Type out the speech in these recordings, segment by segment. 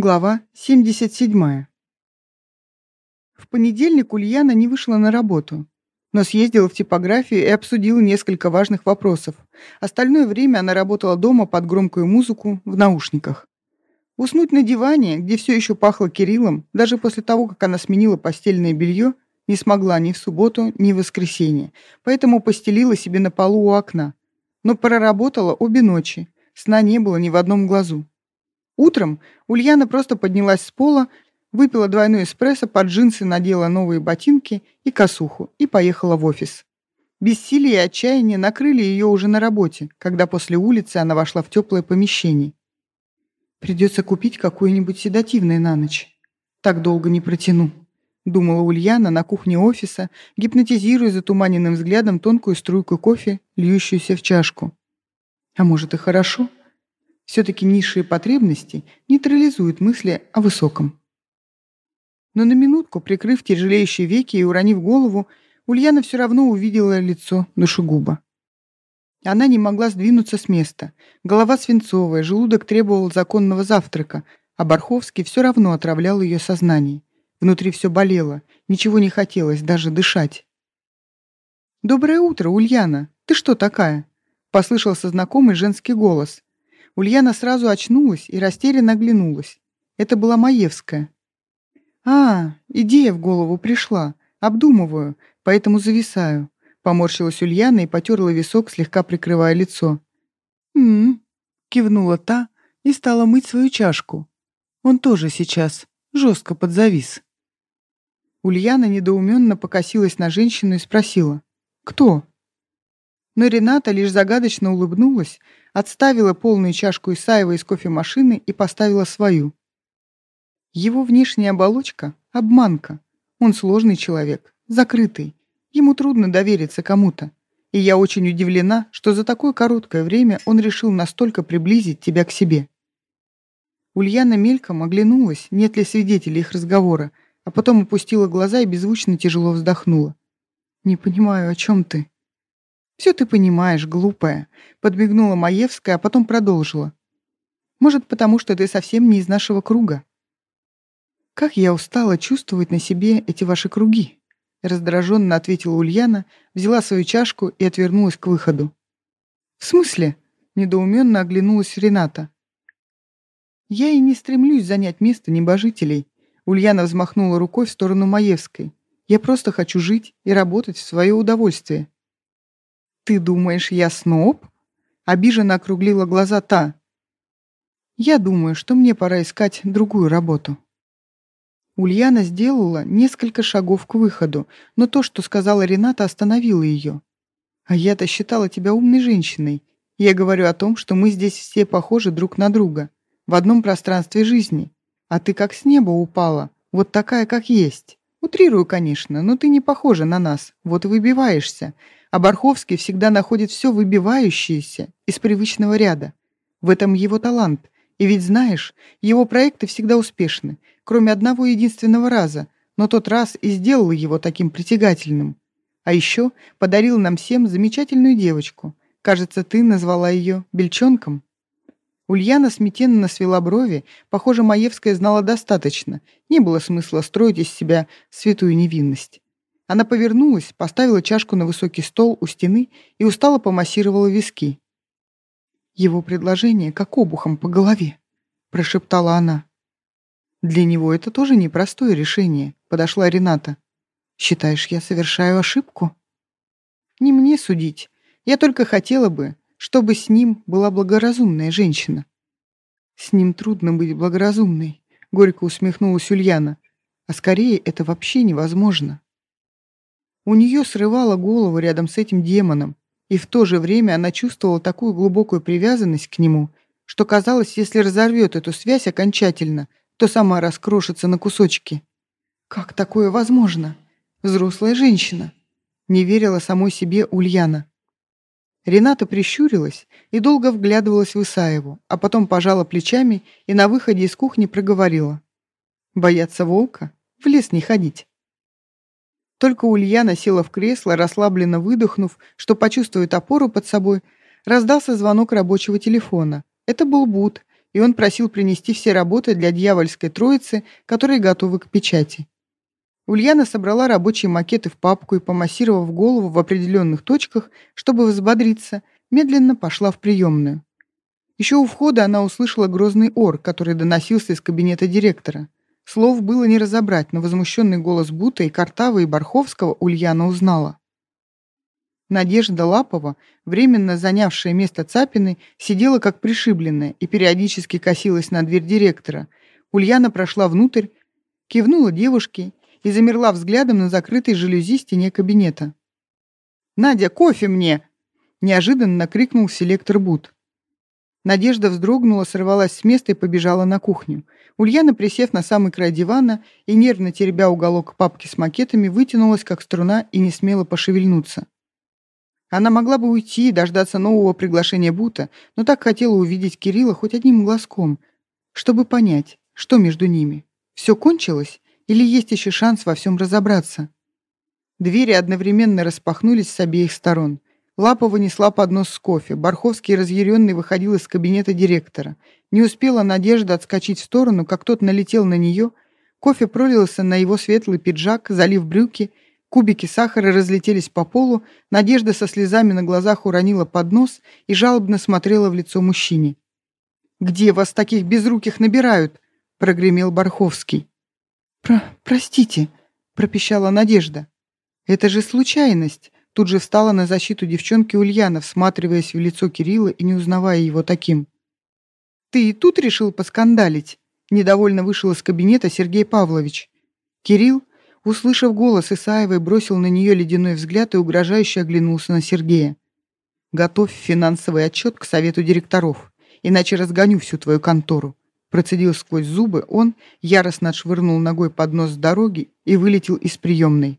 Глава 77. В понедельник Ульяна не вышла на работу, но съездила в типографию и обсудила несколько важных вопросов. Остальное время она работала дома под громкую музыку в наушниках. Уснуть на диване, где все еще пахло Кириллом, даже после того, как она сменила постельное белье, не смогла ни в субботу, ни в воскресенье, поэтому постелила себе на полу у окна. Но проработала обе ночи, сна не было ни в одном глазу. Утром Ульяна просто поднялась с пола, выпила двойной эспрессо, под джинсы надела новые ботинки и косуху и поехала в офис. Бессилие и отчаяние накрыли ее уже на работе, когда после улицы она вошла в теплое помещение. «Придется купить какое-нибудь седативное на ночь. Так долго не протяну», — думала Ульяна на кухне офиса, гипнотизируя затуманенным взглядом тонкую струйку кофе, льющуюся в чашку. «А может и хорошо?» Все-таки низшие потребности нейтрализуют мысли о высоком. Но на минутку, прикрыв тяжелеющие веки и уронив голову, Ульяна все равно увидела лицо душегуба. Она не могла сдвинуться с места. Голова свинцовая, желудок требовал законного завтрака, а Барховский все равно отравлял ее сознание. Внутри все болело, ничего не хотелось, даже дышать. «Доброе утро, Ульяна! Ты что такая?» Послышался знакомый женский голос. Ульяна сразу очнулась и растерянно оглянулась. Это была Маевская. «А, идея в голову пришла. Обдумываю, поэтому зависаю». Поморщилась Ульяна и потерла висок, слегка прикрывая лицо. «М-м-м», кивнула та и стала мыть свою чашку. Он тоже сейчас жестко подзавис. Ульяна недоуменно покосилась на женщину и спросила. «Кто?» Но Рената лишь загадочно улыбнулась, отставила полную чашку Исаева из кофемашины и поставила свою. Его внешняя оболочка — обманка. Он сложный человек, закрытый. Ему трудно довериться кому-то. И я очень удивлена, что за такое короткое время он решил настолько приблизить тебя к себе. Ульяна мельком оглянулась, нет ли свидетелей их разговора, а потом опустила глаза и беззвучно тяжело вздохнула. «Не понимаю, о чем ты?» «Все ты понимаешь, глупая», — подмигнула Маевская, а потом продолжила. «Может, потому что ты совсем не из нашего круга?» «Как я устала чувствовать на себе эти ваши круги», — раздраженно ответила Ульяна, взяла свою чашку и отвернулась к выходу. «В смысле?» — недоуменно оглянулась Рената. «Я и не стремлюсь занять место небожителей», — Ульяна взмахнула рукой в сторону Маевской. «Я просто хочу жить и работать в свое удовольствие». «Ты думаешь, я сноб?» Обиженно округлила глаза та. «Я думаю, что мне пора искать другую работу». Ульяна сделала несколько шагов к выходу, но то, что сказала Рената, остановило ее. «А я-то считала тебя умной женщиной. Я говорю о том, что мы здесь все похожи друг на друга, в одном пространстве жизни. А ты как с неба упала, вот такая, как есть. Утрирую, конечно, но ты не похожа на нас, вот и выбиваешься. А Барховский всегда находит все выбивающееся из привычного ряда. В этом его талант. И ведь знаешь, его проекты всегда успешны, кроме одного единственного раза, но тот раз и сделал его таким притягательным. А еще подарил нам всем замечательную девочку. Кажется, ты назвала ее Бельчонком. Ульяна смятенно свела брови. Похоже, Маевская знала достаточно. Не было смысла строить из себя святую невинность. Она повернулась, поставила чашку на высокий стол у стены и устало помассировала виски. «Его предложение как обухом по голове», — прошептала она. «Для него это тоже непростое решение», — подошла Рената. «Считаешь, я совершаю ошибку?» «Не мне судить. Я только хотела бы, чтобы с ним была благоразумная женщина». «С ним трудно быть благоразумной», — горько усмехнулась Ульяна. «А скорее это вообще невозможно». У нее срывало голову рядом с этим демоном, и в то же время она чувствовала такую глубокую привязанность к нему, что казалось, если разорвет эту связь окончательно, то сама раскрошится на кусочки. Как такое возможно? Взрослая женщина. Не верила самой себе Ульяна. Рената прищурилась и долго вглядывалась в Исаеву, а потом пожала плечами и на выходе из кухни проговорила. «Бояться волка? В лес не ходить». Только Ульяна села в кресло, расслабленно выдохнув, что почувствует опору под собой, раздался звонок рабочего телефона. Это был Бут, и он просил принести все работы для дьявольской троицы, которые готовы к печати. Ульяна собрала рабочие макеты в папку и, помассировав голову в определенных точках, чтобы взбодриться, медленно пошла в приемную. Еще у входа она услышала грозный ор, который доносился из кабинета директора. Слов было не разобрать, но возмущенный голос Бута и Картава и Барховского Ульяна узнала. Надежда Лапова, временно занявшая место Цапиной, сидела как пришибленная и периодически косилась на дверь директора. Ульяна прошла внутрь, кивнула девушке и замерла взглядом на закрытой жалюзи стене кабинета. «Надя, кофе мне!» — неожиданно крикнул селектор Бут. Надежда вздрогнула, сорвалась с места и побежала на кухню. Ульяна, присев на самый край дивана и нервно теребя уголок папки с макетами, вытянулась, как струна, и не смела пошевельнуться. Она могла бы уйти и дождаться нового приглашения Бута, но так хотела увидеть Кирилла хоть одним глазком, чтобы понять, что между ними. Все кончилось или есть еще шанс во всем разобраться? Двери одновременно распахнулись с обеих сторон. Лапова несла поднос с кофе. Барховский разъяренный выходил из кабинета директора. Не успела Надежда отскочить в сторону, как тот налетел на нее. Кофе пролился на его светлый пиджак, залив брюки. Кубики сахара разлетелись по полу. Надежда со слезами на глазах уронила поднос и жалобно смотрела в лицо мужчине. «Где вас таких безруких набирают?» — прогремел Барховский. «Про... простите», — пропищала Надежда. «Это же случайность!» Тут же встала на защиту девчонки Ульяна, всматриваясь в лицо Кирилла и не узнавая его таким. «Ты и тут решил поскандалить?» Недовольно вышел из кабинета Сергей Павлович. Кирилл, услышав голос Исаевой, бросил на нее ледяной взгляд и угрожающе оглянулся на Сергея. «Готовь финансовый отчет к совету директоров, иначе разгоню всю твою контору. Процедил сквозь зубы он, яростно отшвырнул ногой под нос с дороги и вылетел из приемной.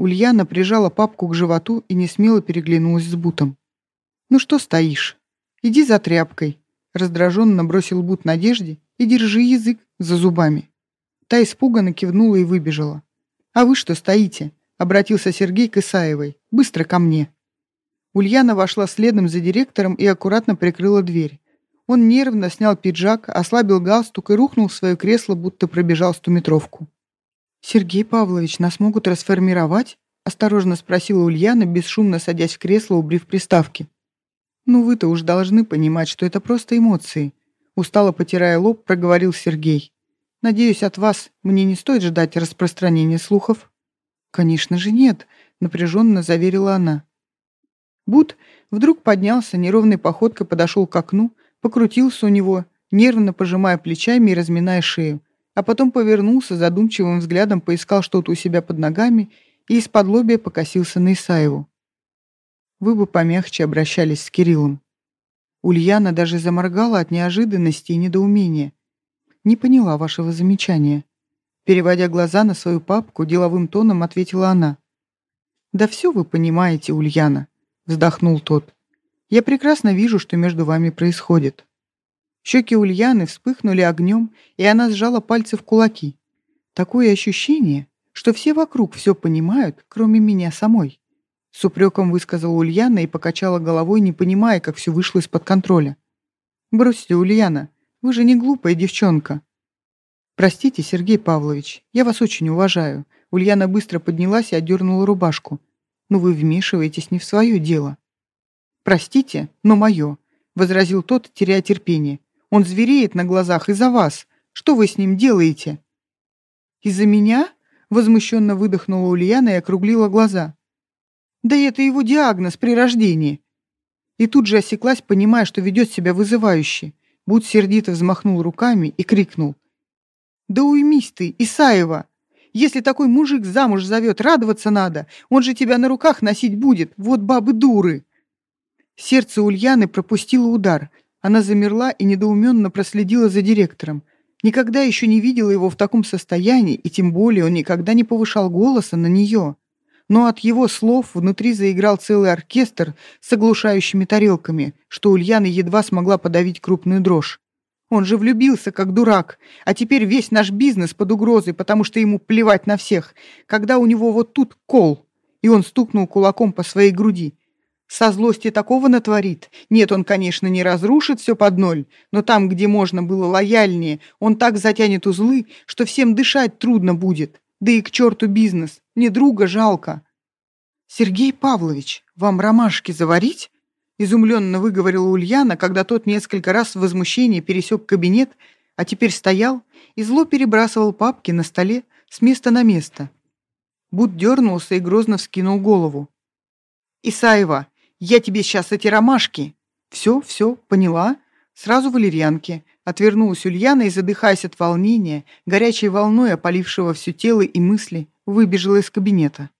Ульяна прижала папку к животу и несмело переглянулась с Бутом. «Ну что стоишь? Иди за тряпкой!» Раздраженно бросил Бут Надежде и держи язык за зубами. Та испуганно кивнула и выбежала. «А вы что стоите?» — обратился Сергей к Исаевой. «Быстро ко мне!» Ульяна вошла следом за директором и аккуратно прикрыла дверь. Он нервно снял пиджак, ослабил галстук и рухнул в свое кресло, будто пробежал стометровку. «Сергей Павлович, нас могут расформировать?» — осторожно спросила Ульяна, бесшумно садясь в кресло, убрив приставки. «Ну вы-то уж должны понимать, что это просто эмоции», — устало потирая лоб, проговорил Сергей. «Надеюсь, от вас мне не стоит ждать распространения слухов?» «Конечно же нет», — напряженно заверила она. Бут вдруг поднялся, неровной походкой подошел к окну, покрутился у него, нервно пожимая плечами и разминая шею, а потом повернулся, задумчивым взглядом поискал что-то у себя под ногами и из-под лобья покосился на Исаеву. Вы бы помягче обращались с Кириллом. Ульяна даже заморгала от неожиданности и недоумения. Не поняла вашего замечания. Переводя глаза на свою папку, деловым тоном ответила она. «Да все вы понимаете, Ульяна», — вздохнул тот. Я прекрасно вижу, что между вами происходит». Щеки Ульяны вспыхнули огнем, и она сжала пальцы в кулаки. Такое ощущение, что все вокруг все понимают, кроме меня самой. С упреком высказала Ульяна и покачала головой, не понимая, как все вышло из-под контроля. «Бросьте, Ульяна, вы же не глупая девчонка». «Простите, Сергей Павлович, я вас очень уважаю». Ульяна быстро поднялась и отдернула рубашку. «Но вы вмешиваетесь не в свое дело». «Простите, но мое», — возразил тот, теряя терпение. «Он звереет на глазах из-за вас. Что вы с ним делаете?» «Из-за меня?» — возмущенно выдохнула Ульяна и округлила глаза. «Да это его диагноз при рождении». И тут же осеклась, понимая, что ведет себя вызывающе. Будь сердито взмахнул руками и крикнул. «Да уймись ты, Исаева! Если такой мужик замуж зовет, радоваться надо. Он же тебя на руках носить будет. Вот бабы дуры!» Сердце Ульяны пропустило удар. Она замерла и недоуменно проследила за директором. Никогда еще не видела его в таком состоянии, и тем более он никогда не повышал голоса на нее. Но от его слов внутри заиграл целый оркестр с оглушающими тарелками, что Ульяна едва смогла подавить крупную дрожь. Он же влюбился, как дурак, а теперь весь наш бизнес под угрозой, потому что ему плевать на всех, когда у него вот тут кол. И он стукнул кулаком по своей груди. Со злости такого натворит. Нет, он, конечно, не разрушит все под ноль, но там, где можно было лояльнее, он так затянет узлы, что всем дышать трудно будет. Да и к черту бизнес. Мне друга жалко. Сергей Павлович, вам ромашки заварить? Изумленно выговорила Ульяна, когда тот несколько раз в возмущении пересек кабинет, а теперь стоял и зло перебрасывал папки на столе с места на место. Буд дернулся и грозно вскинул голову. «Исаева, я тебе сейчас эти ромашки. Все, все, поняла. Сразу валерьянки. Отвернулась Ульяна и, задыхаясь от волнения, горячей волной опалившего все тело и мысли, выбежала из кабинета.